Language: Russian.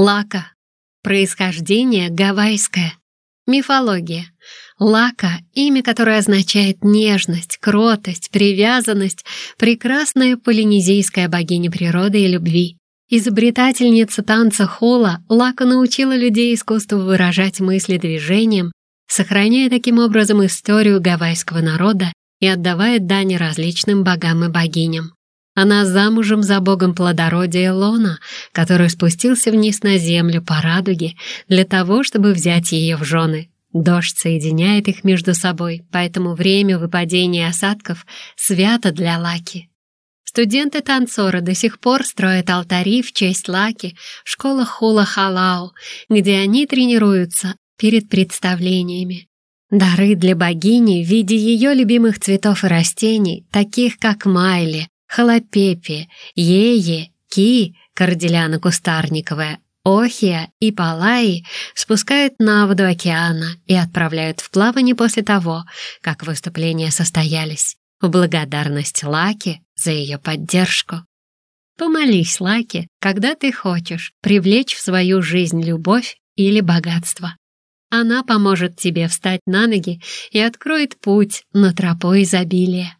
Лака. Происхождение гавайское. Мифология. Лака — имя, которое означает нежность, кротость, привязанность, прекрасная полинезийская богиня природы и любви. Изобретательница танца хола Лака научила людей искусству выражать мысли движением, сохраняя таким образом историю гавайского народа и отдавая дань различным богам и богиням. Она замужем за богом плодородия Лона, который спустился вниз на землю по радуге для того, чтобы взять ее в жены. Дождь соединяет их между собой, поэтому время выпадения осадков свято для Лаки. Студенты-танцоры до сих пор строят алтари в честь Лаки в школах Хула-Халау, где они тренируются перед представлениями. Дары для богини в виде ее любимых цветов и растений, таких как майли, халапепи, ее, ки, корделяна кустарниковая, охия и палаи спускают на воду океана и отправляют в плавание после того, как выступления состоялись, в благодарность Лаке за ее поддержку. Помолись Лаке, когда ты хочешь привлечь в свою жизнь любовь или богатство. Она поможет тебе встать на ноги и откроет путь на тропу изобилия.